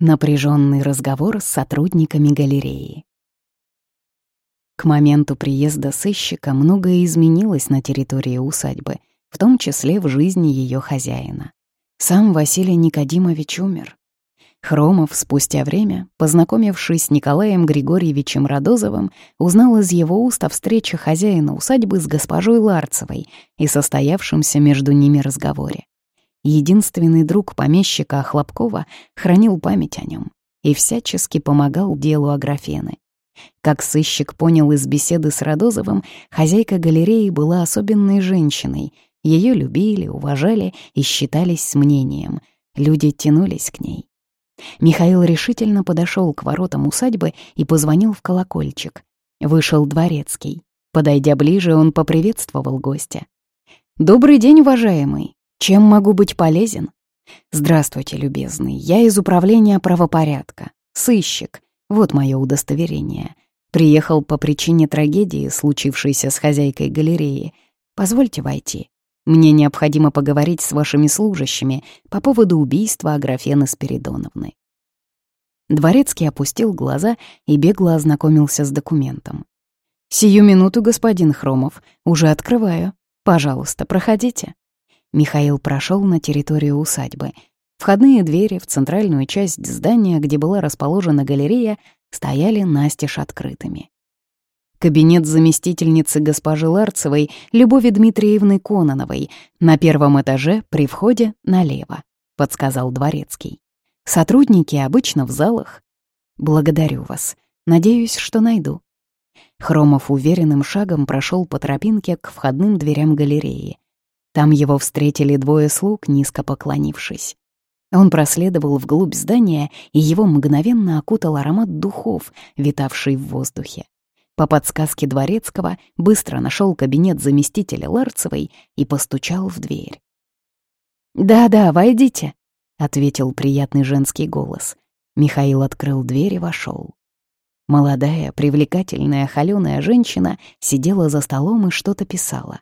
Напряженный разговор с сотрудниками галереи. К моменту приезда сыщика многое изменилось на территории усадьбы, в том числе в жизни ее хозяина. Сам Василий Никодимович умер. Хромов спустя время, познакомившись с Николаем Григорьевичем Радозовым, узнал из его уст о встрече хозяина усадьбы с госпожой Ларцевой и состоявшемся между ними разговоре. Единственный друг помещика Хлопкова хранил память о нем и всячески помогал делу Аграфены. Как сыщик понял из беседы с Радозовым, хозяйка галереи была особенной женщиной. Ее любили, уважали и считались с мнением. Люди тянулись к ней. Михаил решительно подошел к воротам усадьбы и позвонил в колокольчик. Вышел дворецкий. Подойдя ближе, он поприветствовал гостя. «Добрый день, уважаемый. Чем могу быть полезен? Здравствуйте, любезный. Я из управления правопорядка. Сыщик. Вот мое удостоверение. Приехал по причине трагедии, случившейся с хозяйкой галереи. Позвольте войти. Мне необходимо поговорить с вашими служащими по поводу убийства Аграфены Спиридоновны. Дворецкий опустил глаза и бегло ознакомился с документом. «Сию минуту, господин Хромов. Уже открываю. Пожалуйста, проходите». Михаил прошел на территорию усадьбы. Входные двери в центральную часть здания, где была расположена галерея, стояли настежь открытыми. Кабинет заместительницы госпожи Ларцевой Любови Дмитриевны Кононовой на первом этаже при входе налево, подсказал дворецкий. Сотрудники обычно в залах. Благодарю вас. Надеюсь, что найду. Хромов уверенным шагом прошел по тропинке к входным дверям галереи. Там его встретили двое слуг, низко поклонившись. Он проследовал вглубь здания, и его мгновенно окутал аромат духов, витавший в воздухе. По подсказке Дворецкого быстро нашел кабинет заместителя Ларцевой и постучал в дверь. «Да-да, войдите», — ответил приятный женский голос. Михаил открыл дверь и вошел. Молодая, привлекательная, холёная женщина сидела за столом и что-то писала.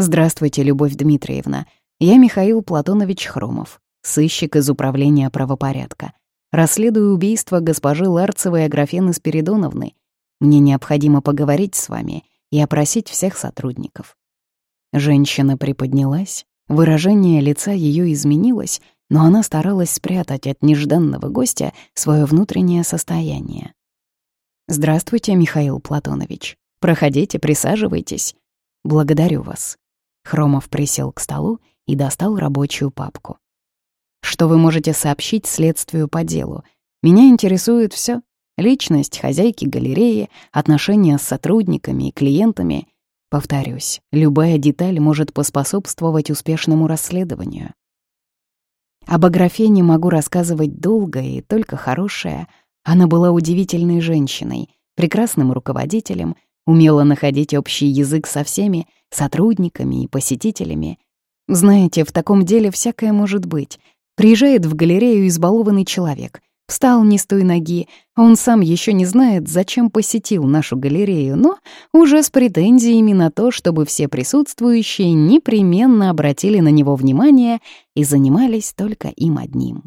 Здравствуйте, Любовь Дмитриевна. Я Михаил Платонович Хромов, сыщик из Управления правопорядка. Расследую убийство госпожи Ларцевой Аграфены Спиридоновны. Мне необходимо поговорить с вами и опросить всех сотрудников. Женщина приподнялась, выражение лица ее изменилось, но она старалась спрятать от нежданного гостя свое внутреннее состояние. «Здравствуйте, Михаил Платонович. Проходите, присаживайтесь. Благодарю вас. Хромов присел к столу и достал рабочую папку. «Что вы можете сообщить следствию по делу? Меня интересует все: Личность хозяйки галереи, отношения с сотрудниками и клиентами. Повторюсь, любая деталь может поспособствовать успешному расследованию. Об Аграфене могу рассказывать долго и только хорошее. Она была удивительной женщиной, прекрасным руководителем, умела находить общий язык со всеми, сотрудниками и посетителями. Знаете, в таком деле всякое может быть. Приезжает в галерею избалованный человек. Встал не с той ноги. Он сам еще не знает, зачем посетил нашу галерею, но уже с претензиями на то, чтобы все присутствующие непременно обратили на него внимание и занимались только им одним.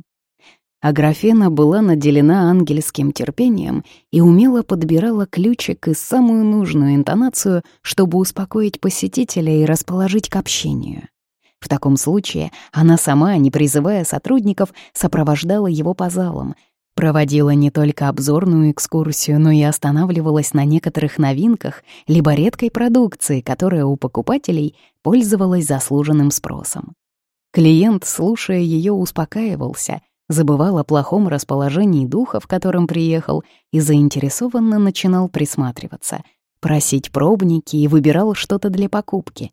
Аграфена была наделена ангельским терпением и умело подбирала ключик и самую нужную интонацию, чтобы успокоить посетителя и расположить к общению. В таком случае она сама, не призывая сотрудников, сопровождала его по залам, проводила не только обзорную экскурсию, но и останавливалась на некоторых новинках либо редкой продукции, которая у покупателей пользовалась заслуженным спросом. Клиент, слушая ее, успокаивался — забывал о плохом расположении духа, в котором приехал, и заинтересованно начинал присматриваться, просить пробники и выбирал что-то для покупки.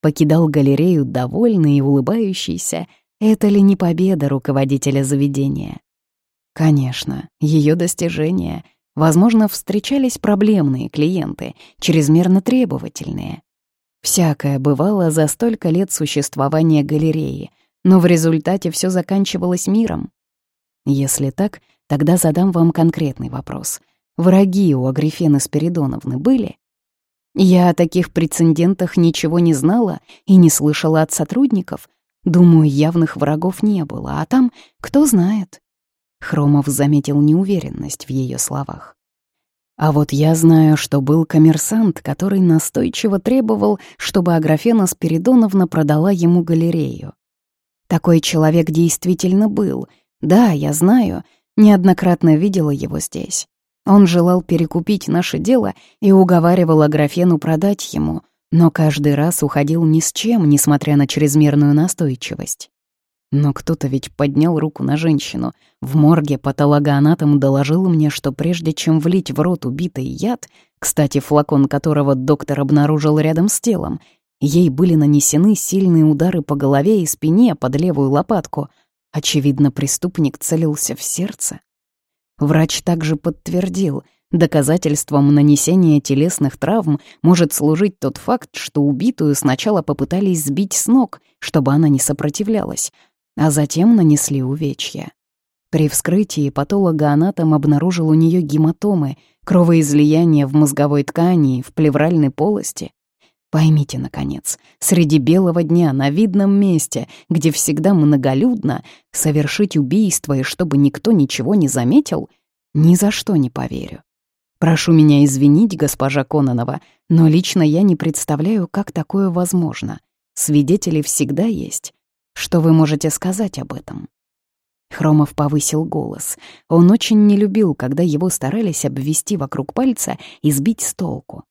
Покидал галерею довольный и улыбающийся. Это ли не победа руководителя заведения? Конечно, ее достижения. Возможно, встречались проблемные клиенты, чрезмерно требовательные. Всякое бывало за столько лет существования галереи, но в результате все заканчивалось миром. Если так, тогда задам вам конкретный вопрос. Враги у Агрифены Спиридоновны были? Я о таких прецедентах ничего не знала и не слышала от сотрудников. Думаю, явных врагов не было, а там, кто знает. Хромов заметил неуверенность в ее словах. А вот я знаю, что был коммерсант, который настойчиво требовал, чтобы Аграфена Спиридоновна продала ему галерею. Такой человек действительно был. Да, я знаю, неоднократно видела его здесь. Он желал перекупить наше дело и уговаривал Аграфену продать ему, но каждый раз уходил ни с чем, несмотря на чрезмерную настойчивость. Но кто-то ведь поднял руку на женщину. В морге патологоанатом доложил мне, что прежде чем влить в рот убитый яд, кстати, флакон которого доктор обнаружил рядом с телом, ей были нанесены сильные удары по голове и спине под левую лопатку. Очевидно, преступник целился в сердце. Врач также подтвердил, доказательством нанесения телесных травм может служить тот факт, что убитую сначала попытались сбить с ног, чтобы она не сопротивлялась, а затем нанесли увечья. При вскрытии патологоанатом обнаружил у нее гематомы, кровоизлияние в мозговой ткани в плевральной полости. Поймите, наконец, среди белого дня на видном месте, где всегда многолюдно, совершить убийство и чтобы никто ничего не заметил, ни за что не поверю. Прошу меня извинить, госпожа Кононова, но лично я не представляю, как такое возможно. Свидетели всегда есть. Что вы можете сказать об этом?» Хромов повысил голос. Он очень не любил, когда его старались обвести вокруг пальца и сбить с толку.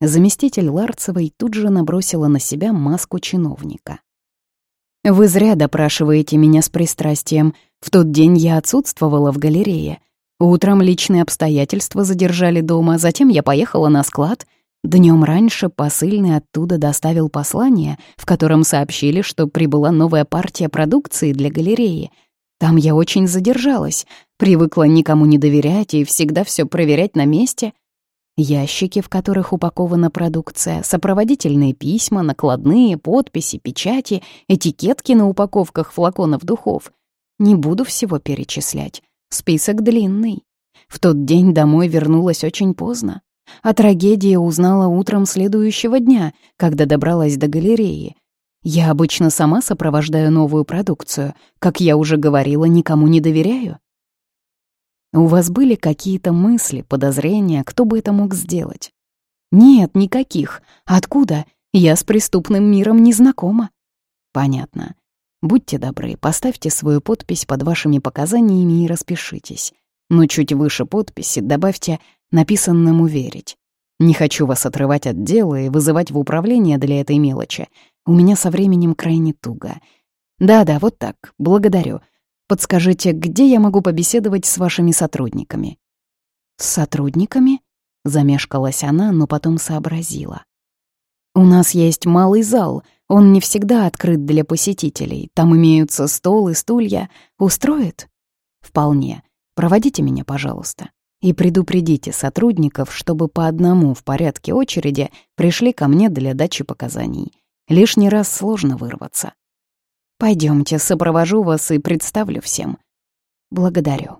Заместитель Ларцевой тут же набросила на себя маску чиновника. «Вы зря допрашиваете меня с пристрастием. В тот день я отсутствовала в галерее. Утром личные обстоятельства задержали дома, затем я поехала на склад — Днем раньше посыльный оттуда доставил послание, в котором сообщили, что прибыла новая партия продукции для галереи. Там я очень задержалась, привыкла никому не доверять и всегда все проверять на месте. Ящики, в которых упакована продукция, сопроводительные письма, накладные, подписи, печати, этикетки на упаковках флаконов духов. Не буду всего перечислять. Список длинный. В тот день домой вернулась очень поздно. О трагедии узнала утром следующего дня, когда добралась до галереи. Я обычно сама сопровождаю новую продукцию. Как я уже говорила, никому не доверяю. У вас были какие-то мысли, подозрения, кто бы это мог сделать? Нет, никаких. Откуда? Я с преступным миром не знакома. Понятно. Будьте добры, поставьте свою подпись под вашими показаниями и распишитесь. Но чуть выше подписи добавьте написанному верить. Не хочу вас отрывать от дела и вызывать в управление для этой мелочи. У меня со временем крайне туго. Да-да, вот так, благодарю. Подскажите, где я могу побеседовать с вашими сотрудниками?» «С сотрудниками?» — замешкалась она, но потом сообразила. «У нас есть малый зал, он не всегда открыт для посетителей. Там имеются стол и стулья. Устроит?» «Вполне. Проводите меня, пожалуйста» и предупредите сотрудников, чтобы по одному в порядке очереди пришли ко мне для дачи показаний. Лишний раз сложно вырваться. Пойдемте, сопровожу вас и представлю всем. Благодарю.